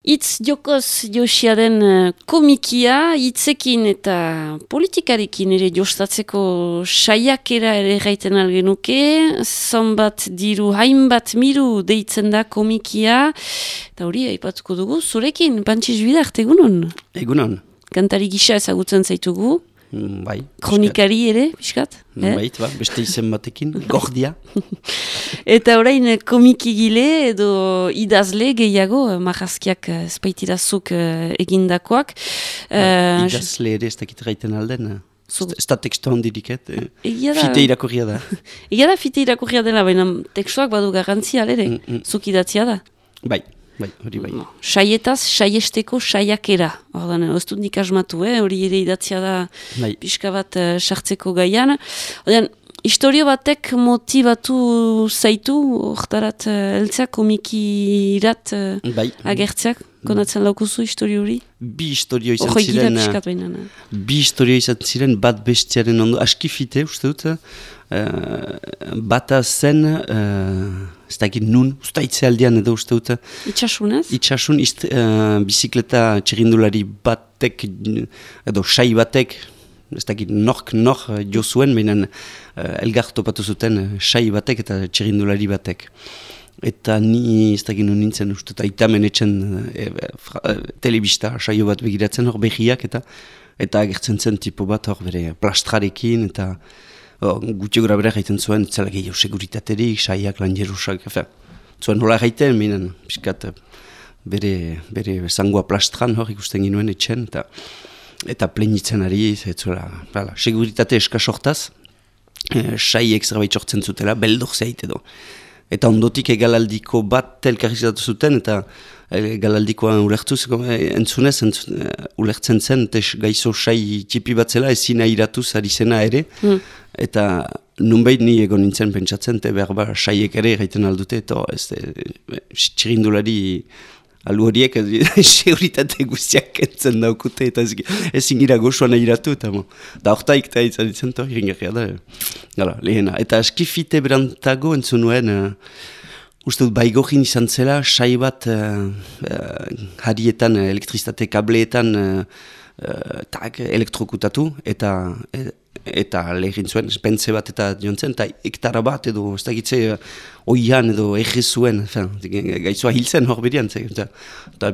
Itz jokoz josia den uh, komikia, itzekin eta politikarekin ere jostatzeko saiakera ere gaiten algenuke, zonbat diru, hainbat miru deitzen da komikia, eta hori aipatuko dugu, zurekin, pantxiz bidart, egunon? Egunon. Kantari gisa ezagutzen zaitugu, Bai. kronikari ere, piskat? Mm, eh? Bai, ba, beste izen batekin, gordia. Eta orain eh, komikigile edo idazle gehiago, eh, marrazkiak eh, eh, egindakoak. Eh, Idazle ere ez dakit gaiten alden. eh. Zu- Ez da tekstu handirik, et. Egia da, Fite irakurria da. egia da fite irakurria dela, baina tekstuak badu garrantzia ere, Mm, mm. zuk idatzia da. Bai, bai, hori bai. Saietaz, saiesteko saiakera. Ordan, ez dut nik asmatu, eh? hori ere idatzia da Bai, pixka bat eh, sartzeko gaian. Ordan, historio batek motivatu zaitu, hortarat uh, eltzea komikirat uh, bai. agertzeak, konatzen laukuzu historio hori? Bi historio izan gira ziren, eh, pixkat baina. eh? bi historio izan ziren bat bestiaren ondo, aski fite, uste dut, eh, bata zen, eh, ez dakit nun, ustaitze aldean edo uste dut, Itxasunez? Itxasun izt, uh, bizikleta txirindulari batek, edo sai batek, ez dakit nork nor eh, jo zuen, behinan uh, elgar topatu zuten eh, sai batek eta txirindulari batek. Eta ni ez dakit nun nintzen, uste, eta itamen etxen e, fra, e, telebista saio bat begiratzen hor behiak eta eta agertzen zen tipo bat hor bere plastrarekin eta oh, gutxi gura bere gaiten zuen, zela gehiago seguritaterik, saiak lan jerusak, efe, zuen nola gaiten, minen, piskat, bere, bere zangoa plastran hor ikusten ginuen etxen, eta eta plenitzen ari, ez zuela, bala, seguritate eskasortaz, e, saiek zerbait sortzen zutela, beldor zeit edo. Eta ondotik egalaldiko bat elkarrizatu zuten, eta egalaldikoa ulertuz, e, entzunez, entzun, e, ulertzen zen, eta es- gaizo sai txipi bat zela, ezina iratuz ari zena ere, Mm. eta nunbait ni egon nintzen pentsatzen, eta behar ba, saiek ere gaiten aldute, eta ez, e, txirindulari alu horiek ez- seguritate guztiak entzen daukute, eta ez, ezin gira gozoan iratu, eta mo, da hortaik eta izan ditzen, eta iringarria da, gala, lehena. Eta askifite berantago entzun nuen, uh, uste dut baigogin izan zela, sai bat uh, uh, harietan, uh, elektriztate kableetan, uh, tak, elektrokutatu, eta eta lehin zuen, pentze bat eta joan zen, eta hektara bat edo, ez dakitze, uh, oian edo ege zuen, gaizua hil zen hor berian, eta,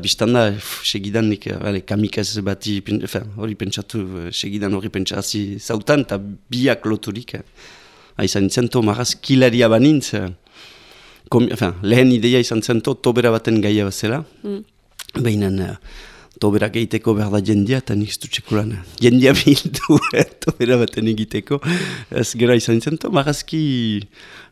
biztan da, segidan nik, vale, kamikaz bati, hori pentsatu, segidan hori pentsazi zautan, eta biak loturik, uh, izan nintzen, to maraz kilaria banintz, lehen ideia izan zen to, tobera baten gaia bazela. Mm. Behinan, uh, tobera egiteko behar da jendia, eta nik dut lan. Jendia bildu, eh, tobera baten egiteko. Ez gero izan zen to, marazki...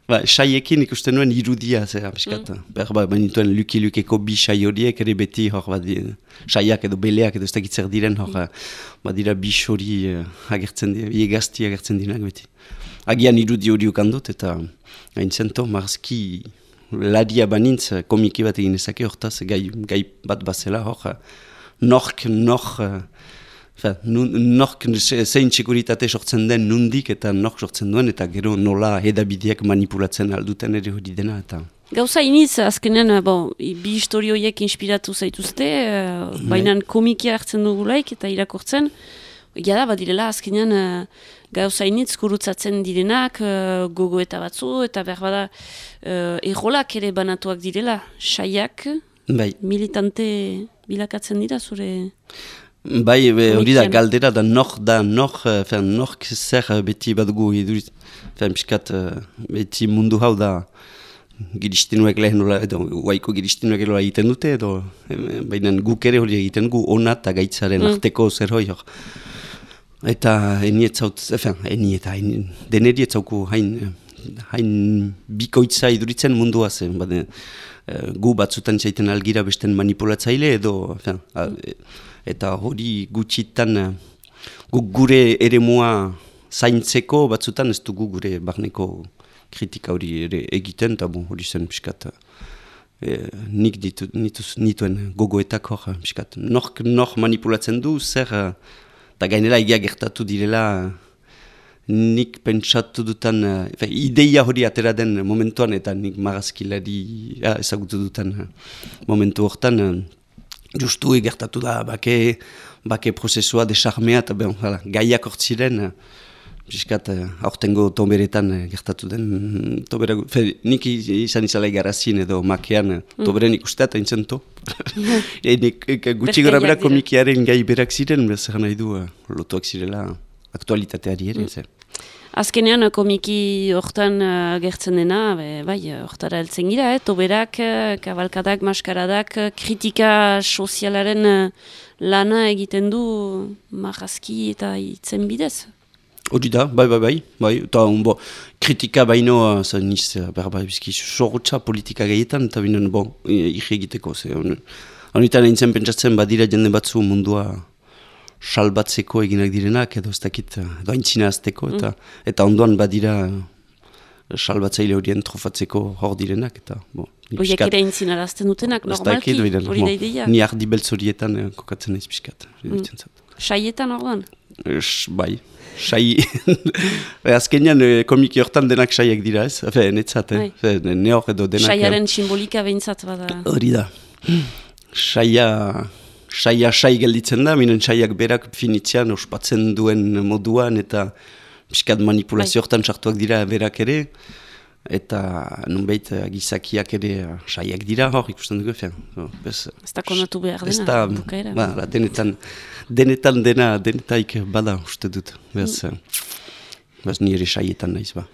Ba, saiekin ikusten nuen irudia, zera, biskat. Mm. Behar ba, benituen luki-lukeko bi sai horiek, ere beti hor, ba, di, saiak edo beleak edo ez dakit zer diren, hor, mm. ba, dira bi hori uh, agertzen dira, iegazti agertzen direnak beti. Agian irudi hori ukandut, eta hain zento, marazki ladia banintz eh, komiki bat egin ezake hortaz gai, gai bat bazela hor eh, nork, nork, eh, nork zein sekuritate sortzen den nundik eta nork sortzen duen eta gero nola edabideak manipulatzen alduten ere hori dena eta Gauza iniz, azkenean, eh, bon, bi historioiek inspiratu zaituzte, uh, baina komikia hartzen dugulaik eta irakurtzen, egia da, badirela, azkenean, uh, gauza initz gurutzatzen direnak, uh, gogo eta batzu, eta behar bada, uh, errolak ere banatuak direla, saiak, bai, militante bilakatzen dira, zure... bai hori da galdera da nork da nork, eh, fe, nork zer eh, beti bat gu iduriz, fe, piskat, eh, beti mundu hau da giristinuek lehen nola, edo guaiko giristinuek edo egiten dute, edo baina guk ere hori egiten gu ona eta gaitzaren Mm. arteko zer hoi hor. Eta eni etzaut, efen, eni eta eni, deneri etzauku hain, hain bikoitza iduritzen mundua zen, bade, eh, gu batzutan zaiten algira besten manipulatzaile edo, efen, a- e- eta hori gutxitan eh, guk gure eremua zaintzeko batzutan ez dugu gure barneko kritika hori ere egiten, eta bon, hori zen piskat, e, nik ditu, nituz, nituen gogoetak hor, eh, piskat, nork, nork manipulatzen du, zer, eh, eta gainera egia gertatu direla, nik pentsatu dutan, eh, efe, ideia hori atera den momentuan, eta nik marazkilari ah, ezagutu dutan eh, momentu hortan, eh, justu gertatu da bake, bake prozesua desarmea, eta ben, hala, gaiak hortziren, Piskat, aurtengo toberetan gertatu den, tobera, fe, nik izan izalai garazin edo makean, mm. toberen ikustea eta intzen to. e, nik, gutxi gara bera komikiaren gai berak ziren, bezak nahi du, lotuak zirela aktualitateari ere, mm. Azkenean komiki hortan uh, gertzen dena, be, bai, hortara heltzen gira, eh? toberak, uh, kabalkadak, maskaradak, kritika sozialaren uh, lana egiten du marrazki eta itzen bidez. Hori da, bai, bai, bai, bai, eta bo, kritika baino, zen niz, berba, bizki, sorrotza politika gaietan, eta binen, bon, irri egiteko, ze, honetan egin zen pentsatzen, badira jende batzu mundua, salbatzeko eginak direnak, edo ez dakit, edo aintzina azteko, eta, mm. eta ondoan badira eh, salbatzaile horien trofatzeko hor direnak, eta, bo, Oiek ere aintzina azten dutenak, normalki, hori da ideia? Ni ardi beltz horietan eh, kokatzen ez piskat. Mm. Saietan orduan? bai, sai, azkenean eh, komiki hortan denak saiek dira ez, efe, netzat, eh? Bai. ne hor edo denak. Saiaren simbolika behintzat bada. Hori da, saia saia sai gelditzen da, minen saiak berak finitzean ospatzen duen moduan eta piskat manipulazio bai. hortan sartuak dira berak ere eta nunbait eh, gizakiak ere eh, saiak dira hor ikusten dugu fen. Ez da konatu behar dena, bukaera. Ba, ba, denetan, denetan dena, denetaik bada uste dut. Bez, mm. bez nire saietan naiz ba.